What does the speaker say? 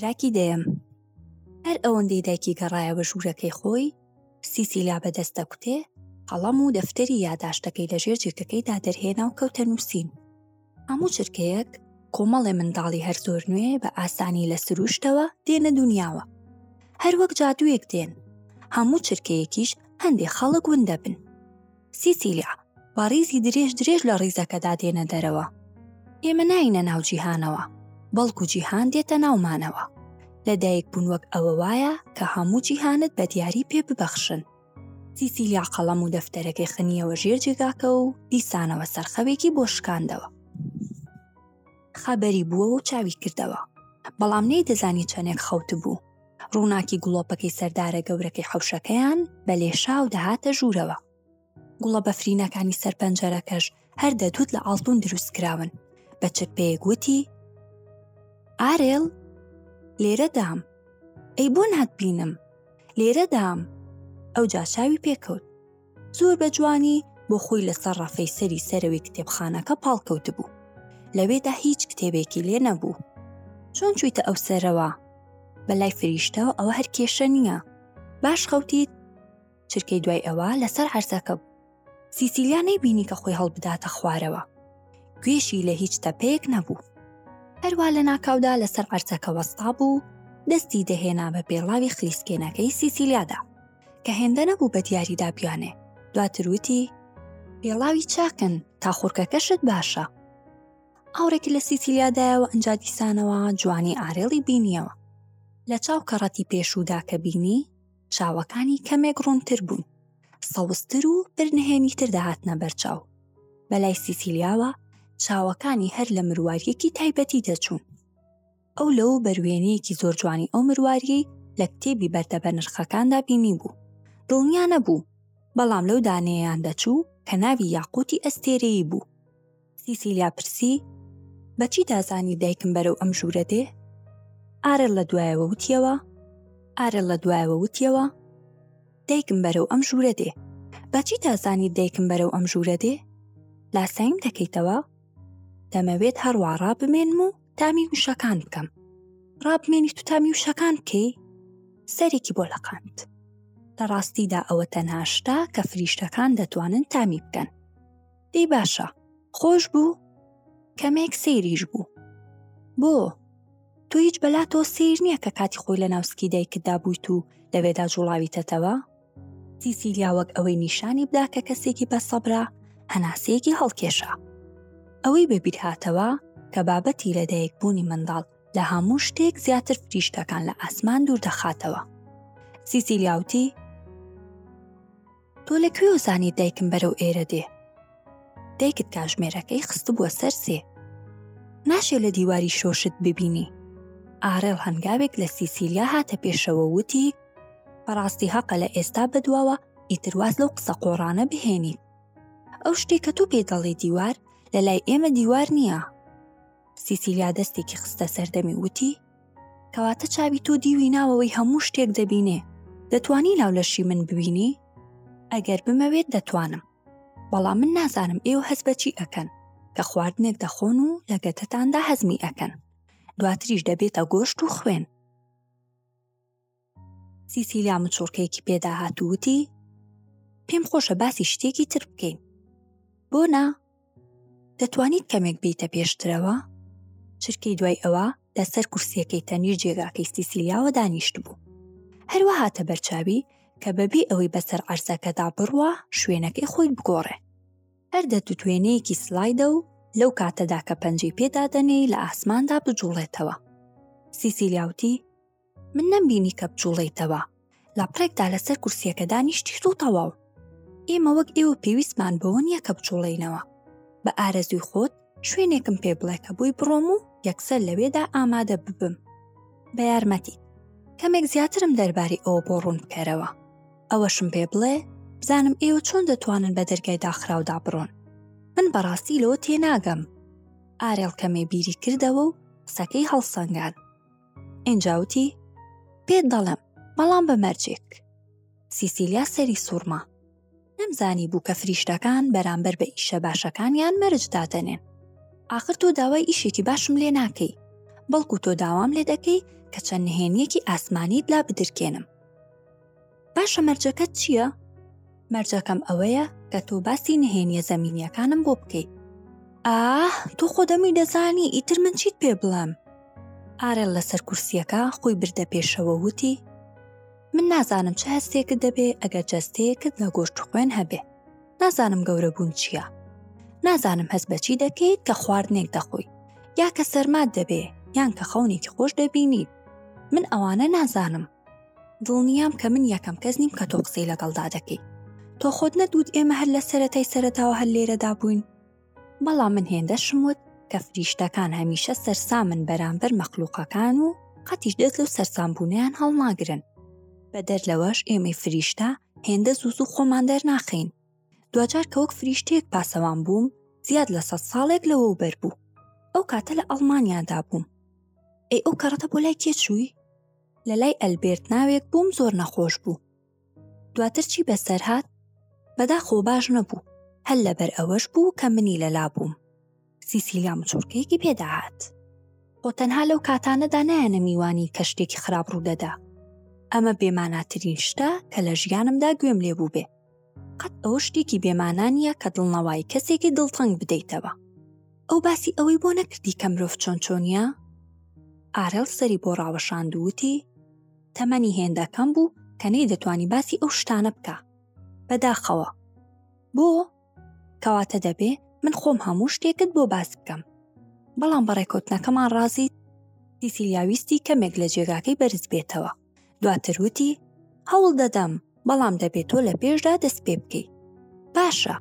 تراکی دەیەم هەر ئەوەندەی دایکی گەڕایە بە ژوورەکەی خۆی سیسی لا بەدەست دەکوتێ قەڵەم و دەفتەری یاداشتەکەی لەژێر جێکەکەیدا دەرهێنا و کەوتە نووسین هەموو چرکەیەک کۆمەڵێ منداڵی هەر زۆر نوێ بە ئاسانی لە سروشتەوە دێنە دنیاوە هەروەک جادوویەک دێن هەموو چرکەیەکیش هەندێک خەڵک ون دەبن سیسیلیا بە ڕیزی درێژ درێژ لە ڕیزەکەدا دێنە دەرەوە ئێمە ناینە ناو جیهانەوە بەڵکو جیهان دێتە ناومانەوە لە دایک بوون وەک ئەوە وایە کە هەموو جیهانت بە دیاری پێ ببەخشن سیسیلیا قەڵەم و دەفتەرەکەی خنیەوە ژێر جێگاکە و دیسانەوە سەرخەوێکی بۆ شکاندەوە خەبەری بووە و چاوی کردەوە بەڵام نەی دەزانی چەندێک خەوت بوو ڕووناکی گوڵۆپەکەی سەردارە گەورەکەی حەوشەکەیان بە لێشاو دەهاتە ژوورەوە گوڵە بەفرینەکانی سەر پەنجەرەکەش هەر دەدوت لە ئاڵتون دروست کراون بە چرپەیەک وتی ئارێل لێرە دام ئەی بۆ نات بینم لێرە دام ئەو جاشاوی پێکەوت زۆر بە جوانی بۆ خۆی لەسەر ڕەفەی سەری سەرەوەی کتێبخانەکە پاڵکەوت بوو لەوێدا هیچ کتێبێکی لێ نەبوو چۆن چویتە ئەو سەرەوە بە لای فریشتەوە ئەوە هەر کێشە نییە باش خەوتیت چرکەی دوای ئەوە لەسەر عەرزەکە بوو سیسیلیا نەیبینی کە خۆی هەڵبداتە خوارەوە گوێشی لە هیچ تەپەیەک نەبوو هەروە لە ناکاودا لەسەر عەرزەکە وەستا بوو دەستی دەهێنا بە پێڵاوی خلیسکێنەکەی سیسیلیادا کە هێندە نەبوو بە دیاریدا بیانێ دواتر وتی پێڵاوی چاکن تا خورکەکەشت باشە ئاورێکی لە سیسیلیادایەوە ئەنجا دیسانەوە جوانی ئارێڵی بینیەوە لە چاو کەڕەتی پێشودا کە بینی چاوەکانی کەمێک ڕوونتر بوون سەوزتر و برنهێنی تر دەهاتنە بەرچاو بەلای سیسیلیاوە چاوەکانی هەر لە مرواریەکی تایبەتی دەچوون ئەو لەو بەروێنەیەکی زۆر جوانی ئەو مرواریی لە کتێبی بەردە بە نرخەکاندا بینی بوو دڵنیا نەبوو بەڵام لەو دانەیەیان دەچوو کە ناوی یاقوتی ئەستێرەیی بوو سیسیلیا پرسی، بەچیدا زانی دایکم بەرەو ئەم ژوورە دێ؟ ئارێل لە دوایەوە وتیەوە، ئارێل لە دوایەوە وتیەوە، دایکم بەرەو ئەم ژوورە دێ. بەچیدا زانی دایکم بەرەو ئەم ژوورە دێ؟ لاسایم دەکەیتەوە؟ دەمەوێت هەروە ڕابمێنم و تامی وشەکان بکەم. ڕابمێنی تو تامی وشەکان بکەی؟ سەرێکی بۆ لەقاند. لە ڕاستیدا ئەوە تەنها شتە کە فریشتەکان دەتوانن تامی بکەن. دەی باشە خۆش بوو کەمێک سەیریش بوو بۆ تۆ هیچ بەلاتۆ سیر نییە کە کاتی خۆی لە ناوسکی دایکتدا بوویت و لەوێدا جوڵاویتەتەوە سیسیلیا وەک ئەوەی نیشانی بدا کە کەسێکی بە سەبرا هەناسەیەکی هەڵکێشا ئەوەی بەبیر هاتەوە کە بابەتی لە دایکبوونی منداڵ لە هەموو شتێک زیاتر فریشتەکان لە ئاسمان دوور دەخاتەوە سیسیلیاوتی تۆ لە کوێوە زانی دایکم بەرەو ئێرە دێ دایکت کاژمێرەکەی خستبووە سەر سێ ناشێ لە دیواری شۆشت ببینی ئارێڵ هەنگاوێک لە سیسیلیا هاتە پێشەوە وتی بەڕاستی هەقە لە ئێستا بەدواوە ئیترواز لەو قسە قۆڕانە بهێنیت ئەو شتێک کە تۆ پێ دەڵێ دیوار لە لای ئێمە دیوار نییە سیسیلیا دەستێکی خستە سەردەمی وتی کەواتە چاوی تۆ دیوی ناوەوەی هەموو شتێک دەبینێ دەتوانی ناو لەشی من ببینی ئەگەر بمەوێت دەتوانم بەڵام من نازانم ئێوە هەز بەچی ئەکەن کە خواردنێک دەخۆن و لە گەتەتاندا هەزمی ئەکەن دواتریش دەبێتە گۆشت و خوێن سیسیلیا مچوڕکەیەکی پێدا هات و وتی پێم خۆشە باسی شتێکی تر بکەین بۆ نا دەتوانیت کەمێک بیتە پێشترەوە چرکەی دوای ئەوە لەسەر کورسیەکەی تەنیر جێگاکەی سیسیلیاوە دانیشت بوو هەروە هاتە بەرچاوی کە بەبێ ئەوەی بەسەر عەرزەکەدا بڕوە شوێنەکەی خۆی بگۆڕێ هەر دەتوێنەیەکی سلایدە و لەو کاتەدا کە پەنجەی پێدادەنێی لە ئاسماندا بجوڵێتەوە سیسیلیاوتی من نەمبینی کە بجوڵێیتەوە لاپڕێکدا لەسەر کورسیەکە دانیشتی و تەواو ئێمە وەک ئێوە پێویستمان بەوە نییە کە بجوڵێینەوە بە ئارەزوی خۆت شوێنێکم پێ بڵێ کە بۆی بڕۆم و یەکسەر لەوێدا ئامادە ببم بە یارمەتی کەمێک زیاترم دەرباری ئەوە بۆ ڕوون بکەرەوە ئەوەشم پێ بڵێ بزانم ئێوە چۆن دەتوانن بە دەرگای داخراودا بڕۆن من بەڕاستی لەوە تێناگەم ئارێڵ کەمێ بیری کردەوە و قسەکەی هەڵسەنگان ئینجا وتی پێت دەڵێم بەڵام بە مەرجێک سیسیلیا سەری سوورما نەمزانی بوو کە فریشتەکان بەرامبەر بە ئیشە باشەکانیان مەرج دادەنێن ئاخر تۆ داوای ئیشێکی باشم لێ ناکەی بەڵکو تۆ داوام لێ دەکەی کە چەند نهێنیەکی ئاسمانیت لا بدرکێنم باشە مەرجەکەت چییە؟ مەرجەکەم ئەوەیە کە تۆ باسی نهێنیە زەمینیەکانم بۆ بکەیت ئاه تۆ خۆدەمی دەزانی ئیتر من چیت پێ بڵێم ئارێل لەسەر کورسیەکە خۆی بردە پێشەوە وتی من نازانم چه هەستێکت دەبێ ئەگەر جەستەیەکت لە گۆشت خوێن هەبێ نازانم گەورەبوون چییە نازانم هەست بەچی دەکەیت کە خواردنێک دەخۆی یا کە سەرمات دەبێ یان کە خەونێکی خۆش دەبینیت من ئەوانە نازانم دڵنیام کە من یەکەم کەس نیم کە تۆ قسەی لەگەڵدا دەکەی تۆ خۆت نەدوت ئێمە هەر لە سەرەتای سەرەتاوە هەر لێرەدا بووین بەڵام من هێندەشم وت کە فریشتەکان هەمیشە سەرسامن بەرامبەر مەخلوقەکان و قەتیش دەست لەو سەرسامبوونیان هەڵناگرن بەدەر لەوەش ئێمەی فریشتە هێندە زوو زوو خۆمان دەرناخین دوجار کە وەک فریشتێک پاسەوان بووم زیاد لە سە ساڵێک لەوە بەر بوو ئەو کاتە لە ئەڵمانیادا بووم ئەی ئەو کەڕەتە بۆ لای کێ چووی لە لای ئەلبێرت ناوێک بووم زۆر نەخۆش بوو دواتر چی بەسەرهات بەداخۆ باش نەبوو هەل لەبەر ئەوەش بوو کە منی لەلا بووم سیسیلیا مچورکەیەکی پێداهات خۆ تەنها لەو کاتانەدا نایەنە میوانی کە شتێکی خراپ ڕوودەدا ئەمە بێماناترین شتە کە لە ژیانمدا گوێم لێ بوو بێ قەت ئەوە شتێکی بێمانا نییە کە دڵنەوای کەسێکی دڵتەنگ بدەیتەوە ئەو باسی ئەوەی بۆ نەکردی کە مرۆڤ چۆن چۆنیە ئارێڵ سەری بۆ ڕاوەشاند وتی تەمەنی هێندەکەم بوو کە نەی دەتوانی باسی ئەو شتانە بکە بەداخەوە بۆ کەواتە دەبێ من خۆم هەموو شتێکت بۆ باس بکەم بەڵام بەڕێکوتنەکەمان ڕازیت دیسیلیاویستی کەمێک لە جێگاکەی بەرز بێتەوە دواتر وتی هەوڵ دەدەم بەڵام دەبێت تۆ لە پێشدا دەست پێ بکەی باشە